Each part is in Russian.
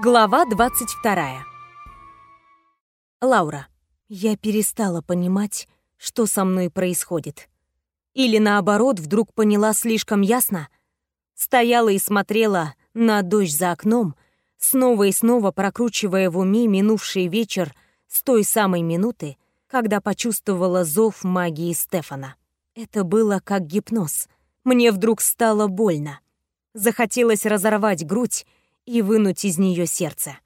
Глава 22. Лаура. Я перестала понимать, что со мной происходит. Или наоборот, вдруг поняла слишком ясно. Стояла и смотрела на дождь за окном, снова и снова прокручивая в уме минувший вечер с той самой минуты, когда почувствовала зов магии Стефана. Это было как гипноз. Мне вдруг стало больно. Захотелось разорвать грудь и вынуть из нее сердце.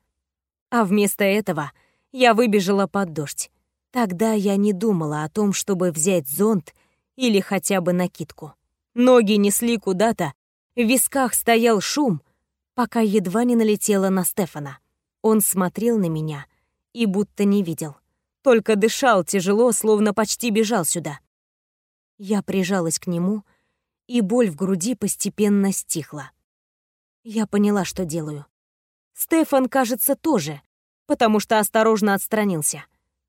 А вместо этого я выбежала под дождь. Тогда я не думала о том, чтобы взять зонт или хотя бы накидку. Ноги несли куда-то, в висках стоял шум, пока едва не налетела на Стефана. Он смотрел на меня и будто не видел. Только дышал тяжело, словно почти бежал сюда. Я прижалась к нему, и боль в груди постепенно стихла. Я поняла, что делаю. Стефан, кажется, тоже, потому что осторожно отстранился.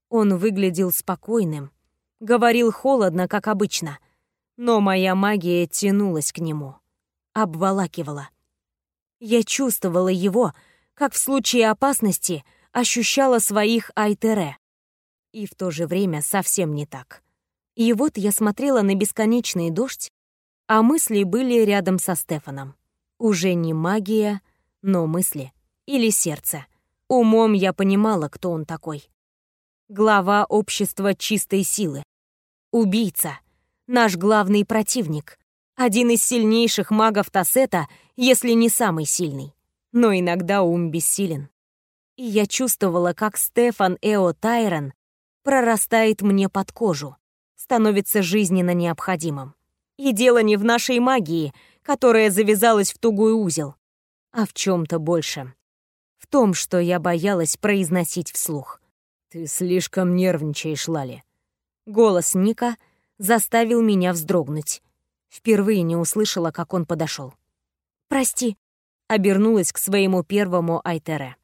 Он выглядел спокойным, говорил холодно, как обычно, но моя магия тянулась к нему, обволакивала. Я чувствовала его, как в случае опасности ощущала своих Айтере. И в то же время совсем не так. И вот я смотрела на бесконечный дождь, а мысли были рядом со Стефаном. Уже не магия, но мысли. Или сердце. Умом я понимала, кто он такой. Глава общества чистой силы. Убийца. Наш главный противник. Один из сильнейших магов Тассета, если не самый сильный. Но иногда ум бессилен. И я чувствовала, как Стефан Эо Тайрон прорастает мне под кожу, становится жизненно необходимым. И дело не в нашей магии — которая завязалась в тугой узел, а в чем-то большем. В том, что я боялась произносить вслух. «Ты слишком нервничаешь, Лали». Голос Ника заставил меня вздрогнуть. Впервые не услышала, как он подошел. «Прости», — обернулась к своему первому Айтере.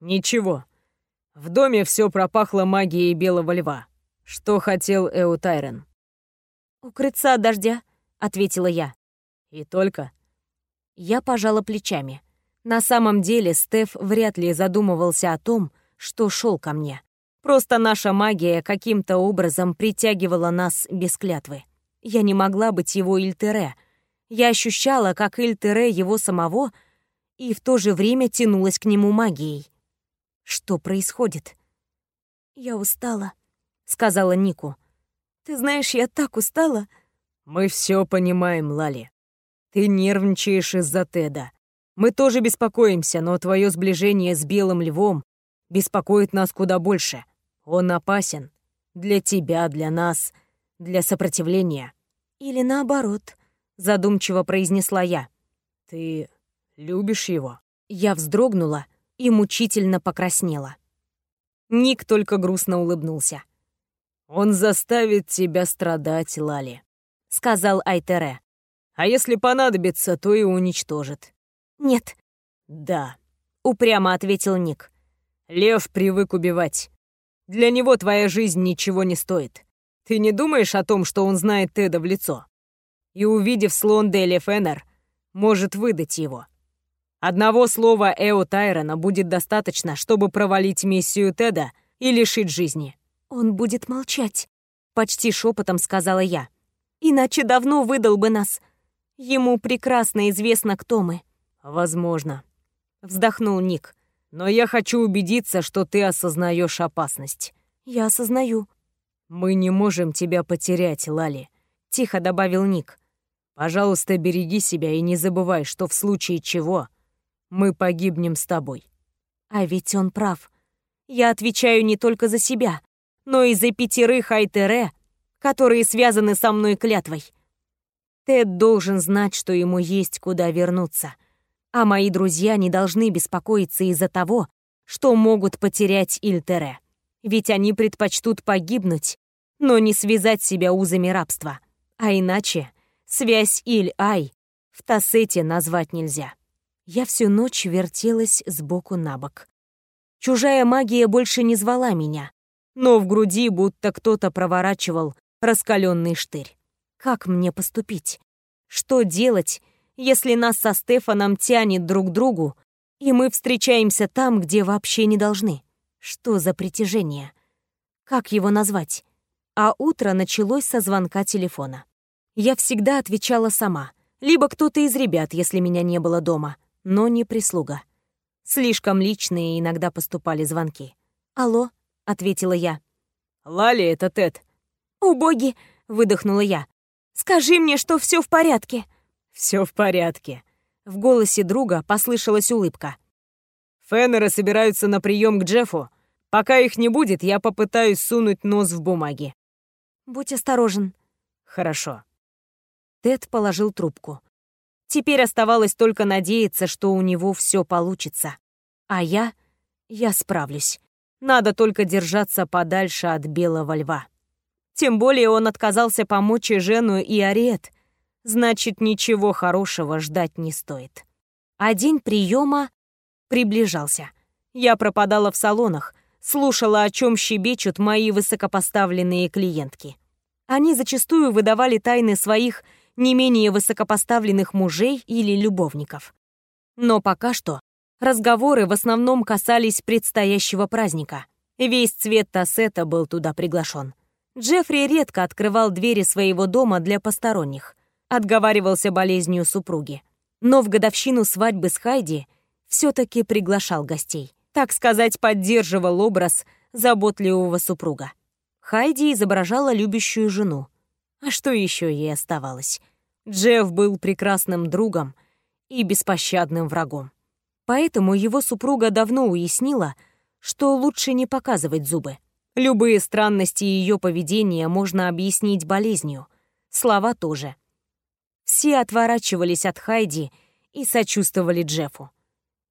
«Ничего. В доме все пропахло магией белого льва. Что хотел Эутайрен?» «Укрыться от дождя», — ответила я. «И только?» Я пожала плечами. На самом деле Стеф вряд ли задумывался о том, что шел ко мне. Просто наша магия каким-то образом притягивала нас без клятвы. Я не могла быть его Ильтере. Я ощущала, как Ильтере его самого, и в то же время тянулась к нему магией. Что происходит? «Я устала», — сказала Нику. «Ты знаешь, я так устала». «Мы все понимаем, Лали», ты нервничаешь из-за Теда. Мы тоже беспокоимся, но твое сближение с Белым Львом беспокоит нас куда больше. Он опасен. Для тебя, для нас, для сопротивления. Или наоборот, задумчиво произнесла я. Ты любишь его? Я вздрогнула и мучительно покраснела. Ник только грустно улыбнулся. «Он заставит тебя страдать, Лали», — сказал Айтере. А если понадобится, то и уничтожит». «Нет». «Да», — упрямо ответил Ник. «Лев привык убивать. Для него твоя жизнь ничего не стоит. Ты не думаешь о том, что он знает Теда в лицо? И, увидев слон Дели Феннер, может выдать его. Одного слова Эо Тайрона будет достаточно, чтобы провалить миссию Теда и лишить жизни». «Он будет молчать», — почти шепотом сказала я. «Иначе давно выдал бы нас. Ему прекрасно известно, кто мы. Возможно, вздохнул Ник. Но я хочу убедиться, что ты осознаешь опасность. Я осознаю. Мы не можем тебя потерять, Лали, тихо добавил Ник. Пожалуйста, береги себя и не забывай, что в случае чего мы погибнем с тобой. А ведь он прав. Я отвечаю не только за себя, но и за пятерых Айтере, которые связаны со мной клятвой. Тед должен знать, что ему есть куда вернуться. А мои друзья не должны беспокоиться из-за того, что могут потерять Ильтере. Ведь они предпочтут погибнуть, но не связать себя узами рабства. А иначе связь Иль-Ай в Тассете назвать нельзя. Я всю ночь вертелась сбоку на бок. Чужая магия больше не звала меня, но в груди будто кто-то проворачивал раскаленный штырь. Как мне поступить? Что делать, если нас со Стефаном тянет друг к другу, и мы встречаемся там, где вообще не должны. Что за притяжение? Как его назвать? А утро началось со звонка телефона. Я всегда отвечала сама. Либо кто-то из ребят, если меня не было дома, но не прислуга. Слишком личные иногда поступали звонки. «Алло», — ответила я. «Лали, это Тед». «О, боги!» — выдохнула я. «Скажи мне, что все в порядке». Все в порядке». В голосе друга послышалась улыбка. «Феннеры собираются на прием к Джеффу. Пока их не будет, я попытаюсь сунуть нос в бумаги». «Будь осторожен». «Хорошо». Тед положил трубку. Теперь оставалось только надеяться, что у него все получится. А я... я справлюсь. Надо только держаться подальше от белого льва. Тем более он отказался помочь и Жену, и Ариет. Значит, ничего хорошего ждать не стоит. А день приема приближался. Я пропадала в салонах, слушала, о чем щебечут мои высокопоставленные клиентки. Они зачастую выдавали тайны своих не менее высокопоставленных мужей или любовников. Но пока что разговоры в основном касались предстоящего праздника. Весь цвет Тассета был туда приглашен. Джеффри редко открывал двери своего дома для посторонних, отговаривался болезнью супруги. Но в годовщину свадьбы с Хайди все-таки приглашал гостей. Так сказать, поддерживал образ заботливого супруга. Хайди изображала любящую жену, а что еще ей оставалось? Джефф был прекрасным другом и беспощадным врагом. Поэтому его супруга давно уяснила, что лучше не показывать зубы. Любые странности ее поведения можно объяснить болезнью. Слова тоже. Все отворачивались от Хайди и сочувствовали Джеффу.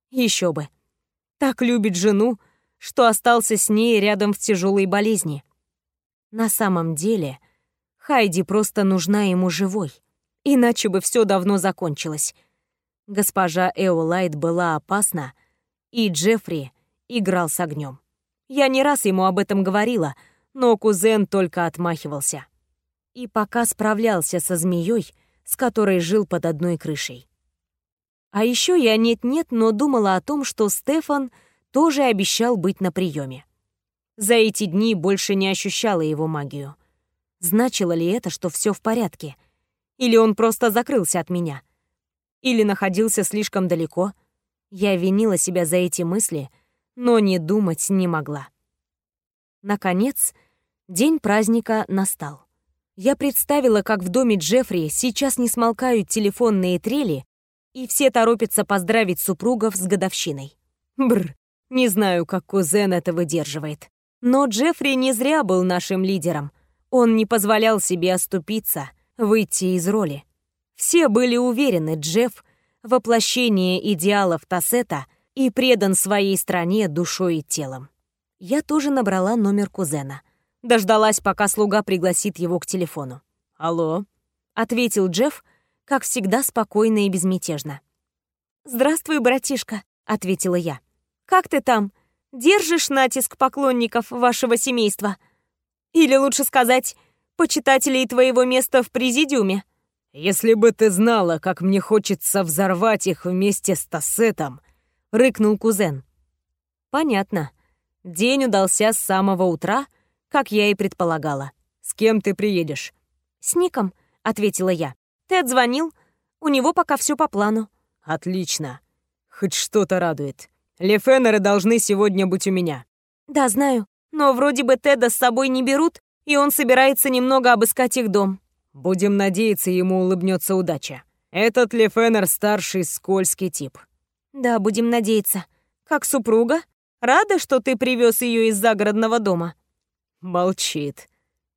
Еще бы. Так любит жену, что остался с ней рядом в тяжелой болезни. На самом деле, Хайди просто нужна ему живой. Иначе бы все давно закончилось. Госпожа Эолайт была опасна, и Джеффри играл с огнем. Я не раз ему об этом говорила, но кузен только отмахивался. И пока справлялся со змеей, с которой жил под одной крышей. А еще я нет-нет, но думала о том, что Стефан тоже обещал быть на приеме. За эти дни больше не ощущала его магию. Значило ли это, что все в порядке? Или он просто закрылся от меня? Или находился слишком далеко? Я винила себя за эти мысли, но не думать не могла. Наконец, день праздника настал. Я представила, как в доме Джеффри сейчас не смолкают телефонные трели, и все торопятся поздравить супругов с годовщиной. Бр, не знаю, как кузен это выдерживает. Но Джеффри не зря был нашим лидером — он не позволял себе оступиться, выйти из роли. Все были уверены, Джефф — воплощение идеалов Тассета и предан своей стране душой и телом. Я тоже набрала номер кузена. Дождалась, пока слуга пригласит его к телефону. «Алло», — ответил Джефф, как всегда спокойно и безмятежно. «Здравствуй, братишка», — ответила я. «Как ты там? Держишь натиск поклонников вашего семейства?» Или лучше сказать, почитателей твоего места в президиуме. Если бы ты знала, как мне хочется взорвать их вместе с Тассетом, рыкнул кузен. Понятно. День удался с самого утра, как я и предполагала. С кем ты приедешь? С Ником, ответила я. Ты отзвонил? У него пока все по плану. Отлично. Хоть что-то радует. Лефенеры должны сегодня быть у меня. Да, знаю. Но вроде бы Теда с собой не берут, и он собирается немного обыскать их дом. Будем надеяться, ему улыбнется удача. Этот Лефенер старший скользкий тип. Да, будем надеяться. Как супруга? Рада, что ты привез ее из загородного дома? Молчит.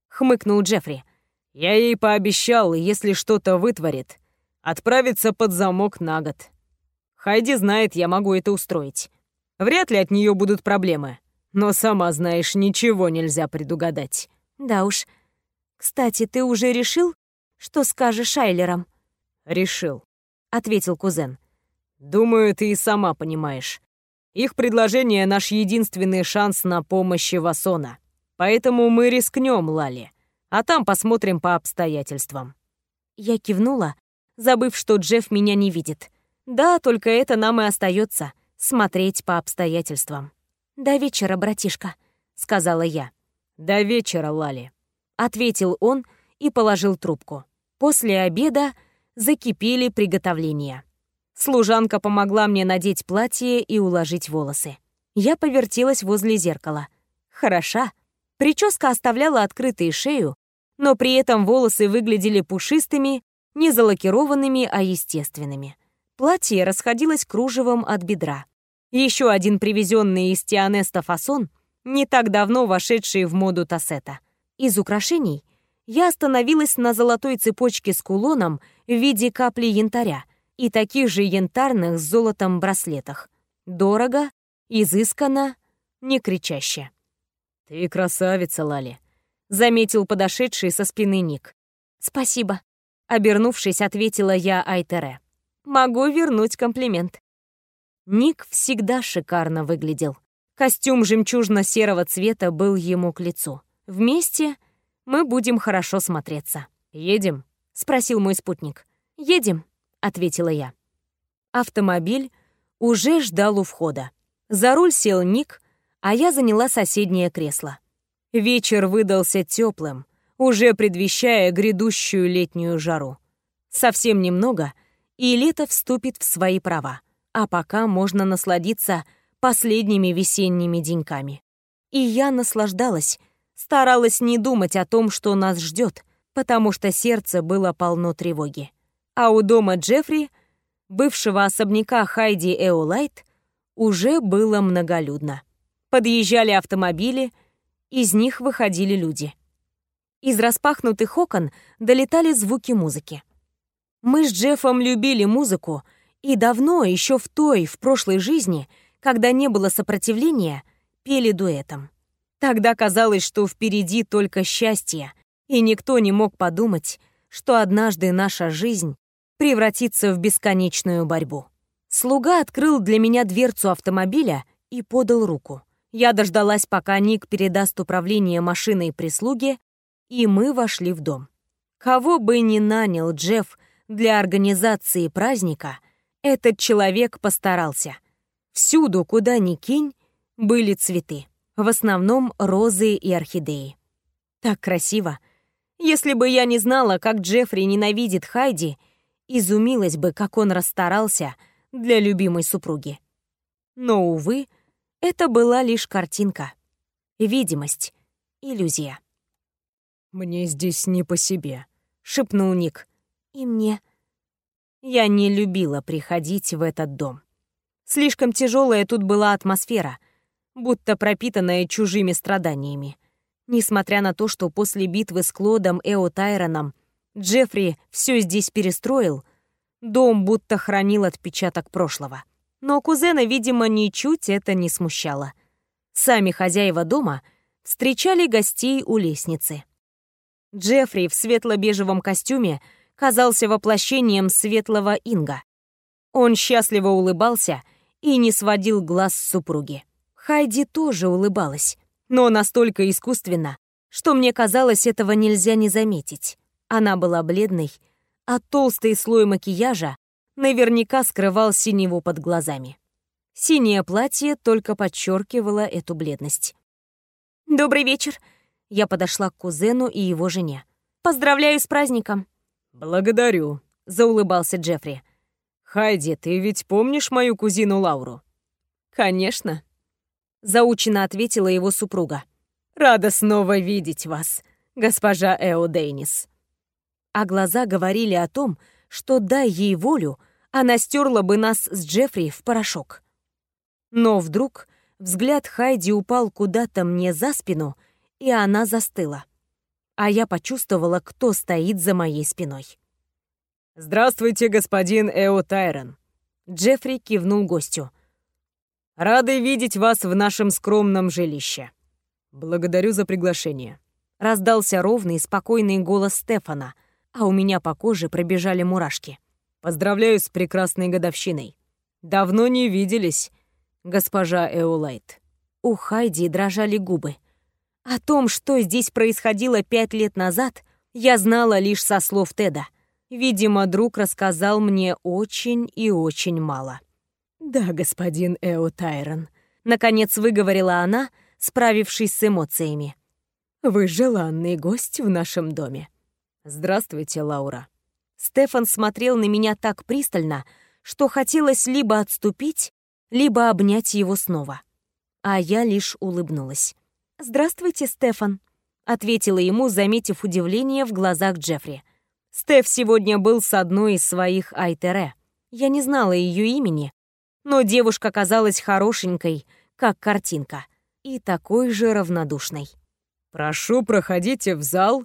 Хмыкнул Джеффри. Я ей пообещал, если что-то вытворит, отправиться под замок на год. Хайди знает, я могу это устроить. Вряд ли от нее будут проблемы. Но сама знаешь, ничего нельзя предугадать. Да уж. Кстати, ты уже решил, что скажешь Айлерам? Решил, ответил кузен. Думаю, ты и сама понимаешь. Их предложение — наш единственный шанс на помощь Васона. Поэтому мы рискнем, Лали. А там посмотрим по обстоятельствам. Я кивнула, забыв, что Джефф меня не видит. Да, только это нам и остается смотреть по обстоятельствам. «До вечера, братишка», — сказала я. «До вечера, Лали», — ответил он и положил трубку. После обеда закипели приготовления. Служанка помогла мне надеть платье и уложить волосы. Я повертелась возле зеркала. Хороша. Прическа оставляла открытой шею, но при этом волосы выглядели пушистыми, не залакированными, а естественными. Платье расходилось кружевом от бедра. Еще один привезенный из Тианеста фасон, не так давно вошедший в моду тассета. Из украшений я остановилась на золотой цепочке с кулоном в виде капли янтаря и таких же янтарных с золотом браслетах. Дорого, изысканно, не кричаще. «Ты красавица, Лали», — заметил подошедший со спины Ник. «Спасибо», — обернувшись, ответила я Айтере. «Могу вернуть комплимент». Ник всегда шикарно выглядел. Костюм жемчужно-серого цвета был ему к лицу. Вместе мы будем хорошо смотреться. «Едем?» — спросил мой спутник. «Едем», — ответила я. Автомобиль уже ждал у входа. За руль сел Ник, а я заняла соседнее кресло. Вечер выдался теплым, уже предвещая грядущую летнюю жару. Совсем немного, и лето вступит в свои права, а пока можно насладиться последними весенними деньками. И я наслаждалась, старалась не думать о том, что нас ждет, потому что сердце было полно тревоги. А у дома Джеффри, бывшего особняка Хайди Эолайт, уже было многолюдно. Подъезжали автомобили, из них выходили люди. Из распахнутых окон долетали звуки музыки. Мы с Джеффом любили музыку, и давно, еще в той, в прошлой жизни, когда не было сопротивления, пели дуэтом. Тогда казалось, что впереди только счастье, и никто не мог подумать, что однажды наша жизнь превратится в бесконечную борьбу. Слуга открыл для меня дверцу автомобиля и подал руку. Я дождалась, пока Ник передаст управление машиной прислуге, и мы вошли в дом. Кого бы ни нанял Джефф для организации праздника, этот человек постарался. Всюду, куда ни кинь, были цветы. В основном розы и орхидеи. Так красиво. Если бы я не знала, как Джеффри ненавидит Хайди, изумилась бы, как он расстарался — для любимой супруги. Но, увы, это была лишь картинка. Видимость. Иллюзия. «Мне здесь не по себе», — шепнул Ник. «И мне». Я не любила приходить в этот дом. Слишком тяжелая тут была атмосфера, будто пропитанная чужими страданиями. Несмотря на то, что после битвы с Клодом Эо Тайроном Джеффри все здесь перестроил — Дом будто хранил отпечаток прошлого. Но кузена, видимо, ничуть это не смущало. Сами хозяева дома встречали гостей у лестницы. Джеффри в светло-бежевом костюме казался воплощением светлого инга. Он счастливо улыбался и не сводил глаз с супруги. Хайди тоже улыбалась, но настолько искусственно, что мне казалось, этого нельзя не заметить. Она была бледной, а толстый слой макияжа наверняка скрывал синеву под глазами. Синее платье только подчеркивало эту бледность. «Добрый вечер!» Я подошла к кузену и его жене. «Поздравляю с праздником!» «Благодарю», — заулыбался Джеффри. «Хайди, ты ведь помнишь мою кузину Лауру?» «Конечно», — заучено ответила его супруга. «Рада снова видеть вас, госпожа Эо Дейнис» а глаза говорили о том, что, дай ей волю, она стерла бы нас с Джеффри в порошок. Но вдруг взгляд Хайди упал куда-то мне за спину, и она застыла. А я почувствовала, кто стоит за моей спиной. «Здравствуйте, господин Эо Тайрон», — Джеффри кивнул гостю. «Рады видеть вас в нашем скромном жилище. Благодарю за приглашение», — раздался ровный, спокойный голос Стефана — а у меня по коже пробежали мурашки. «Поздравляю с прекрасной годовщиной. Давно не виделись, госпожа Эолайт». У Хайди дрожали губы. О том, что здесь происходило пять лет назад, я знала лишь со слов Теда. Видимо, друг рассказал мне очень и очень мало. «Да, господин Эо Тайрон», — наконец выговорила она, справившись с эмоциями. «Вы желанный гость в нашем доме». «Здравствуйте, Лаура». Стефан смотрел на меня так пристально, что хотелось либо отступить, либо обнять его снова. А я лишь улыбнулась. «Здравствуйте, Стефан», — ответила ему, заметив удивление в глазах Джеффри. Стеф сегодня был с одной из своих Айтере. Я не знала ее имени, но девушка казалась хорошенькой, как картинка, и такой же равнодушной. «Прошу, проходите в зал,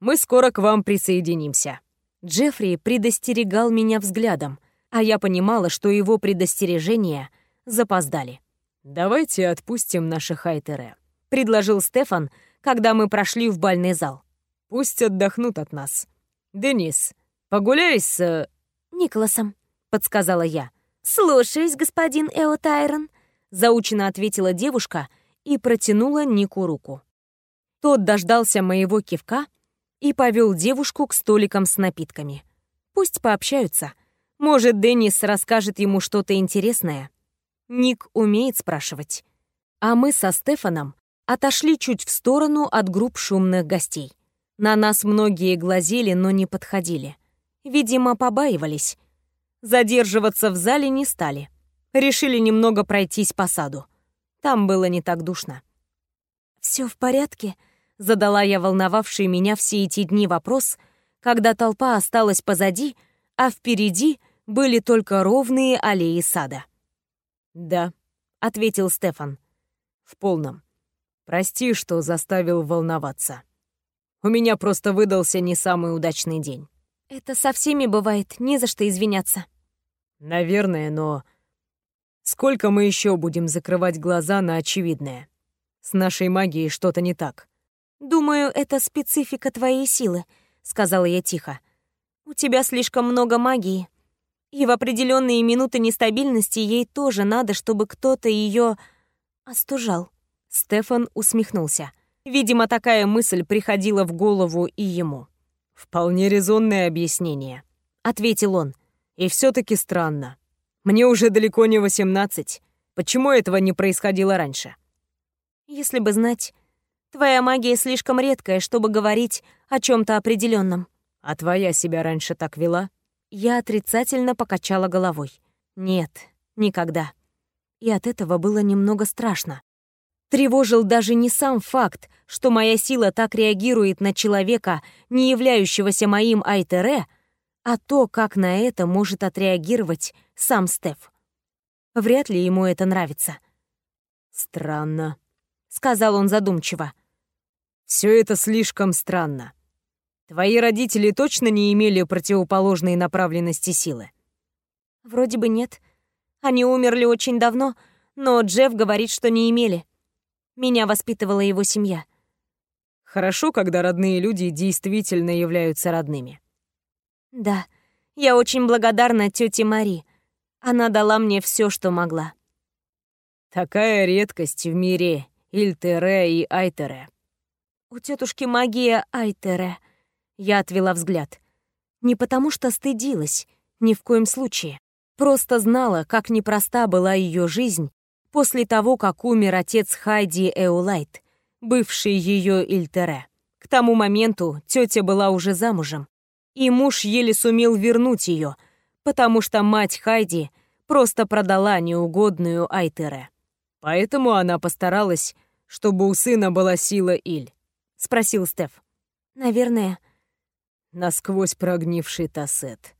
мы скоро к вам присоединимся». Джеффри предостерегал меня взглядом, а я понимала, что его предостережения запоздали. «Давайте отпустим наших Айтере», — предложил Стефан, когда мы прошли в бальный зал. «Пусть отдохнут от нас. Денис, погуляй с...» «Николасом», — подсказала я. «Слушаюсь, господин Эо Тайрон», — заучено ответила девушка и протянула Нику руку. Тот дождался моего кивка и повел девушку к столикам с напитками. Пусть пообщаются. Может, Деннис расскажет ему что-то интересное. Ник умеет спрашивать. А мы со Стефаном отошли чуть в сторону от групп шумных гостей. На нас многие глазели, но не подходили. Видимо, побаивались. Задерживаться в зале не стали. Решили немного пройтись по саду. Там было не так душно. «Все в порядке?» — задала я волновавший меня все эти дни вопрос, когда толпа осталась позади, а впереди были только ровные аллеи сада. «Да», — ответил Стефан. «В полном. Прости, что заставил волноваться. У меня просто выдался не самый удачный день». Это со всеми бывает, не за что извиняться. Наверное, но... Сколько мы еще будем закрывать глаза на очевидное? С нашей магией что-то не так. Думаю, это специфика твоей силы, сказала я тихо. У тебя слишком много магии. И в определенные минуты нестабильности ей тоже надо, чтобы кто-то ее остужал. Стефан усмехнулся. Видимо, такая мысль приходила в голову и ему. «Вполне резонное объяснение», — ответил он. «И все таки странно. Мне уже далеко не восемнадцать. Почему этого не происходило раньше?» «Если бы знать, твоя магия слишком редкая, чтобы говорить о чем то определенном. «А твоя себя раньше так вела?» Я отрицательно покачала головой. «Нет, никогда». И от этого было немного страшно. Тревожил даже не сам факт, что моя сила так реагирует на человека, не являющегося моим Айтере, а то, как на это может отреагировать сам Стеф. Вряд ли ему это нравится. «Странно», — сказал он задумчиво. «Все это слишком странно. Твои родители точно не имели противоположной направленности силы?» «Вроде бы нет. Они умерли очень давно, но Джефф говорит, что не имели. Меня воспитывала его семья. Хорошо, когда родные люди действительно являются родными. Да, я очень благодарна тете Мари. Она дала мне все, что могла. Такая редкость в мире Ильтере и Айтере. У тетушки магия Айтере. Я отвела взгляд. Не потому что стыдилась, ни в коем случае. Просто знала, как непроста была ее жизнь после того, как умер отец Хайди Эулайт, бывший ее Ильтере. К тому моменту тетя была уже замужем, и муж еле сумел вернуть ее, потому что мать Хайди просто продала неугодную Айтере. Поэтому она постаралась, чтобы у сына была сила Иль, спросил Стеф. Наверное. Насквозь прогнивший тассет.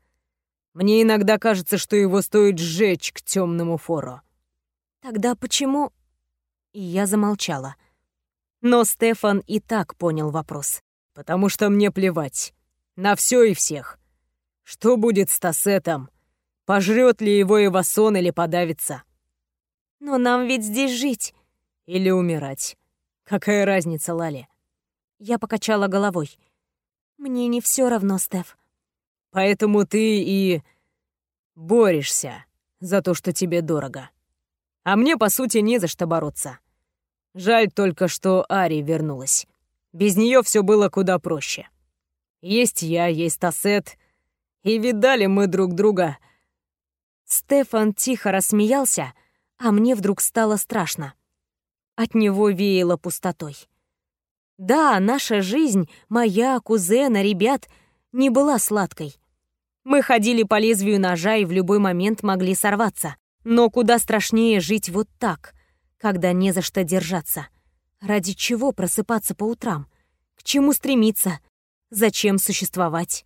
Мне иногда кажется, что его стоит сжечь к темному фору. Тогда почему...» И я замолчала. Но Стефан и так понял вопрос. «Потому что мне плевать. На все и всех. Что будет с Тассетом? Пожрет ли его Эвасон или подавится?» «Но нам ведь здесь жить». «Или умирать. Какая разница, Лали?» Я покачала головой. «Мне не все равно, Стеф». «Поэтому ты и борешься за то, что тебе дорого». А мне, по сути, не за что бороться. Жаль только, что Ари вернулась. Без нее все было куда проще. Есть я, есть Тассет, и видали мы друг друга Стефан тихо рассмеялся, а мне вдруг стало страшно. От него веяло пустотой. Да, наша жизнь, моя, кузена, ребят, не была сладкой. Мы ходили по лезвию ножа и в любой момент могли сорваться. Но куда страшнее жить вот так, когда не за что держаться. Ради чего просыпаться по утрам? К чему стремиться? Зачем существовать?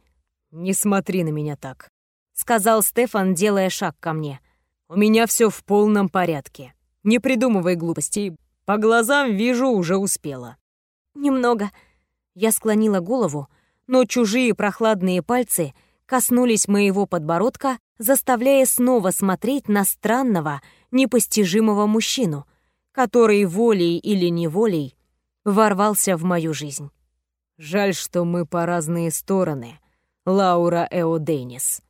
«Не смотри на меня так», — сказал Стефан, делая шаг ко мне. «У меня все в полном порядке. Не придумывай глупостей. По глазам вижу, уже успела». «Немного». Я склонила голову, но чужие прохладные пальцы коснулись моего подбородка, заставляя снова смотреть на странного, непостижимого мужчину, который волей или неволей ворвался в мою жизнь. «Жаль, что мы по разные стороны, Лаура Эоденис»,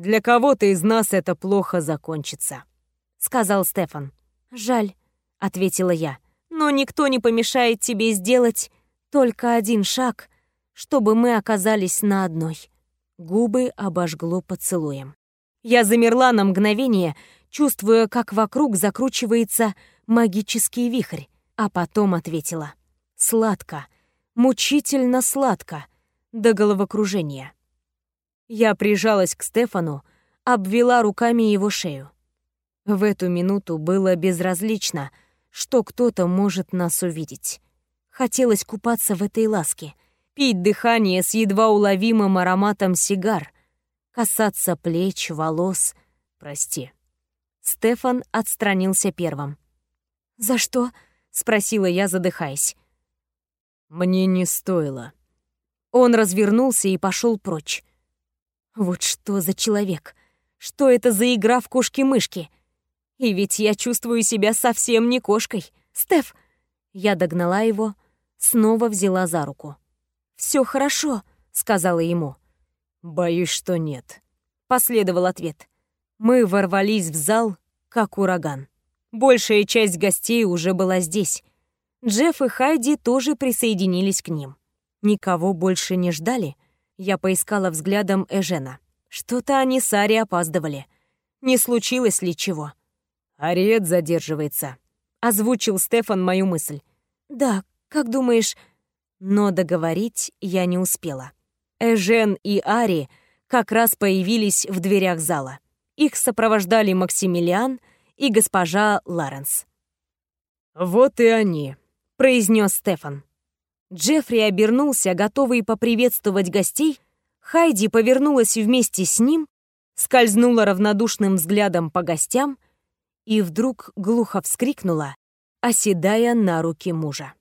для кого-то из нас это плохо закончится», — сказал Стефан. «Жаль», — ответила я, «но никто не помешает тебе сделать только один шаг, чтобы мы оказались на одной». Губы обожгло поцелуем. Я замерла на мгновение, чувствуя, как вокруг закручивается магический вихрь, а потом ответила. «Сладко, мучительно сладко, до головокружения». Я прижалась к Стефану, обвела руками его шею. В эту минуту было безразлично, что кто-то может нас увидеть. Хотелось купаться в этой ласке, пить дыхание с едва уловимым ароматом сигар, касаться плеч, волос. Прости. Стефан отстранился первым. «За что?» — спросила я, задыхаясь. «Мне не стоило». Он развернулся и пошел прочь. Вот что за человек? Что это за игра в кошки-мышки? И ведь я чувствую себя совсем не кошкой. Стеф! Я догнала его, снова взяла за руку. Все хорошо», — сказала ему. «Боюсь, что нет», — последовал ответ. Мы ворвались в зал, как ураган. Большая часть гостей уже была здесь. Джефф и Хайди тоже присоединились к ним. Никого больше не ждали — я поискала взглядом Эжена. Что-то они с Ари опаздывали. Не случилось ли чего? «Ариет задерживается», — озвучил Стефан мою мысль. «Да, как думаешь...» Но договорить я не успела. Эжен и Ари как раз появились в дверях зала. Их сопровождали Максимилиан и госпожа Ларенс. «Вот и они», — произнес Стефан. Джеффри обернулся, готовый поприветствовать гостей. Хайди повернулась вместе с ним, скользнула равнодушным взглядом по гостям и вдруг глухо вскрикнула, оседая на руки мужа.